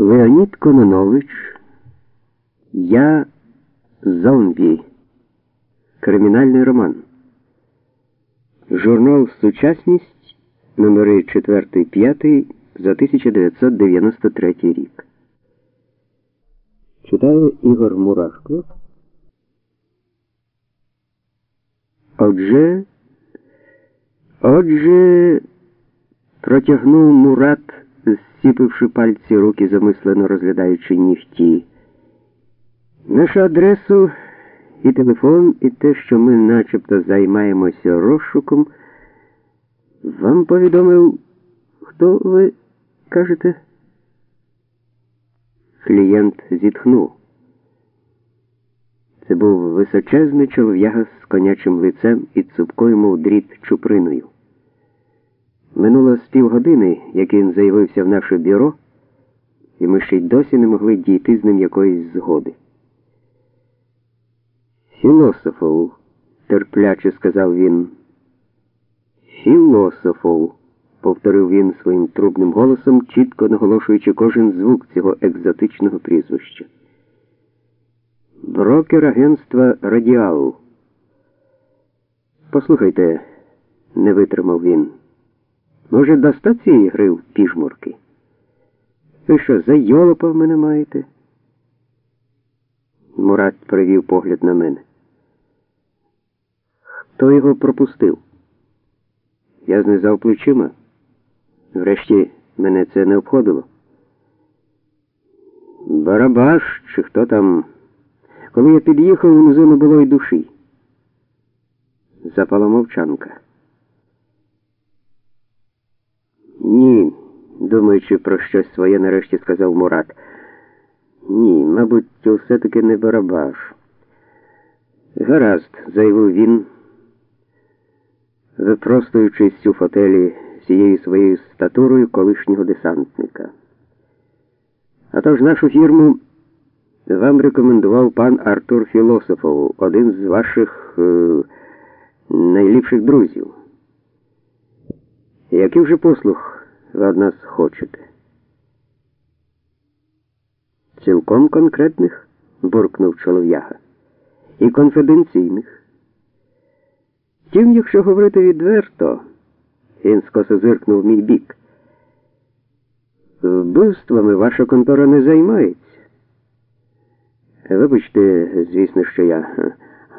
Леонід Кононович, Я зомбі. Кримінальний роман. Журнал Сучасність номери 4-5 за 1993 рік. Читає Ігор Мурашко. Отже, отже, протягнув Мурат зціпивши пальці руки, замислено розглядаючи нігті. Нашу адресу і телефон, і те, що ми начебто займаємося розшуком, вам повідомив, хто ви кажете? Клієнт зітхнув. Це був височезний чолов'яга з конячим лицем і цупкою, мов дріт чуприною. Минуло з півгодини, як він заявився в наше бюро, і ми ще й досі не могли дійти з ним якоїсь згоди. Філософов, терпляче сказав він. Філософов, повторив він своїм трубним голосом, чітко наголошуючи кожен звук цього екзотичного прізвища. Брокер агентства Радіал. Послухайте, не витримав він. Може, до цієї гри в піжмурки? Ви що, за йолопа в мене маєте? Мурат привів погляд на мене. Хто його пропустив? Я знизав плечима. Врешті мене це не обходило. Барабаш, чи хто там. Коли я під'їхав, внизу не було й душі. Запала мовчанка. Ні, думаючи про щось своє, нарешті сказав Мурат. Ні, мабуть, все-таки не барабаш. Гаразд, заявив він, випростуючись у фотелі цією своєю статурою колишнього десантника. А тож нашу фірму вам рекомендував пан Артур Філософов, один з ваших е, найліпших друзів. Який вже послуг ви від нас хочете? Цілком конкретних, буркнув чолов'яга, і конфіденційних. Втім, якщо говорити відверто, він скоса зиркнув мій бік. Вбивствами ваша контора не займається. Вибачте, звісно, що я,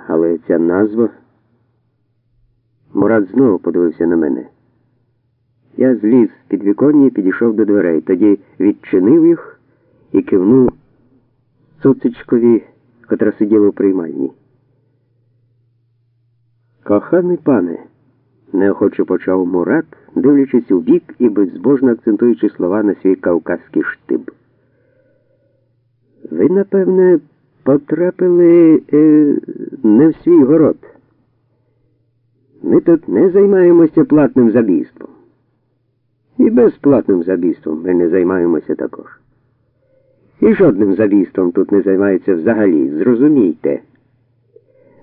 але ця назва. Мурат знову подивився на мене. Я зліз з підвіконня і підійшов до дверей, тоді відчинив їх і кивнув цуцичкові, котра сиділа у приймальні. Коханий пане, неохоче почав Мурат, дивлячись у бік і безбожно акцентуючи слова на свій кавказький штиб. Ви, напевне, потрапили е, не в свій город. Ми тут не займаємося платним забійством. І безплатним забійством ми не займаємося також. І жодним забійством тут не займаються взагалі, зрозумійте.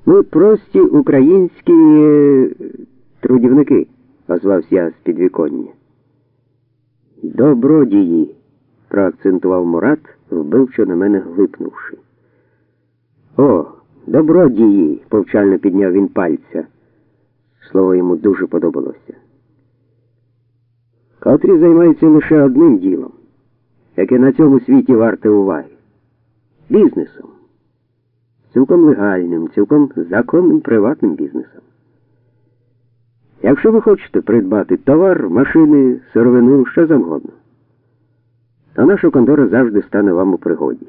Ми прості українські е, трудівники, озвався я з підвіконня. Добродії, проакцентував Мурат, вбивчо на мене глипнувши. О, добродії, повчально підняв він пальця. Слово йому дуже подобалося котрі займаються лише одним ділом, яке на цьому світі варте уваги бізнесом. Цілком легальним, цілком законним приватним бізнесом. Якщо ви хочете придбати товар, машини, сировину, що завгодно, то наша контора завжди стане вам у пригоді.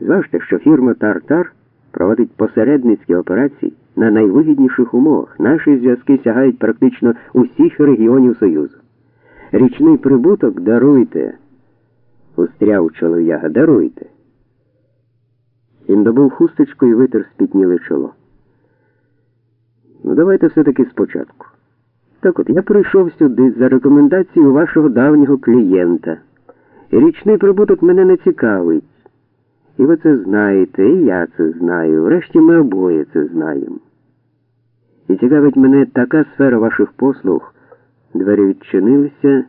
Зважте, що фірма Тартар проводить посередницькі операції на найвигідніших умовах. Наші зв'язки сягають практично усіх регіонів Союзу. Річний прибуток даруйте, устряв чолов'яга, даруйте. Він добув хусточку і витер спітніле чоло. Ну, давайте все-таки спочатку. Так от я прийшов сюди за рекомендацією вашого давнього клієнта. Річний прибуток мене не цікавить. І ви це знаєте, і я це знаю. Врешті ми обоє це знаємо. І цікавить мене така сфера ваших послуг. Двері відчинилися.